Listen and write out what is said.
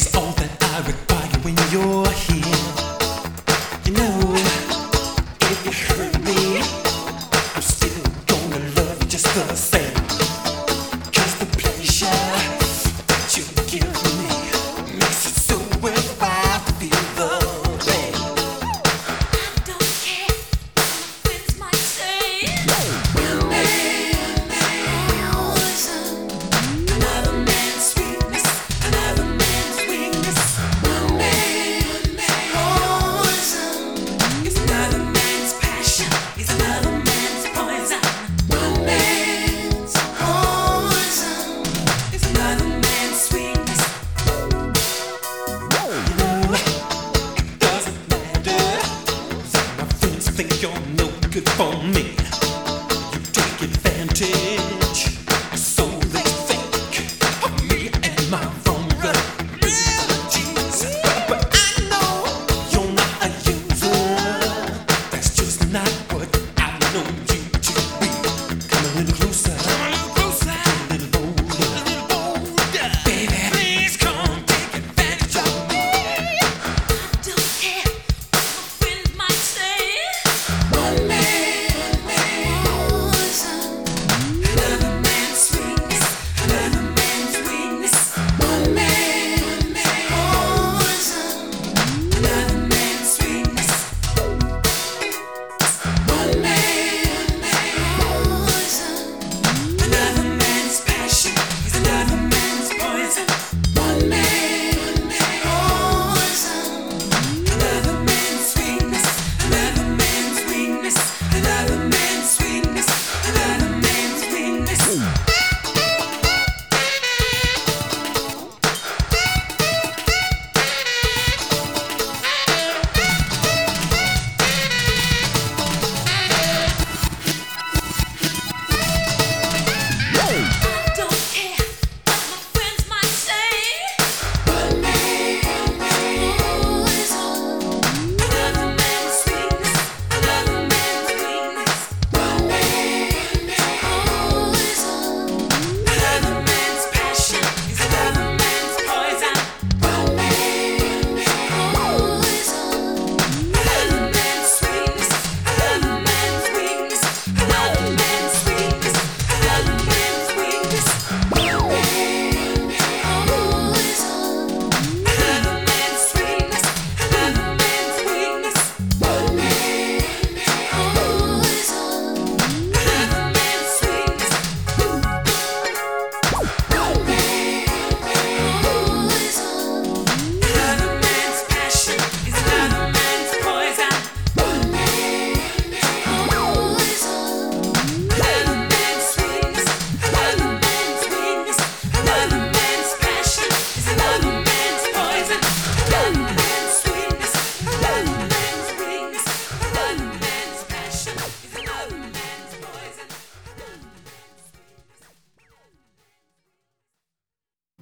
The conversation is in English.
is all that I require when you're here. You know, if you hurt me, I'm still gonna love you just the same. For me. You take advantage,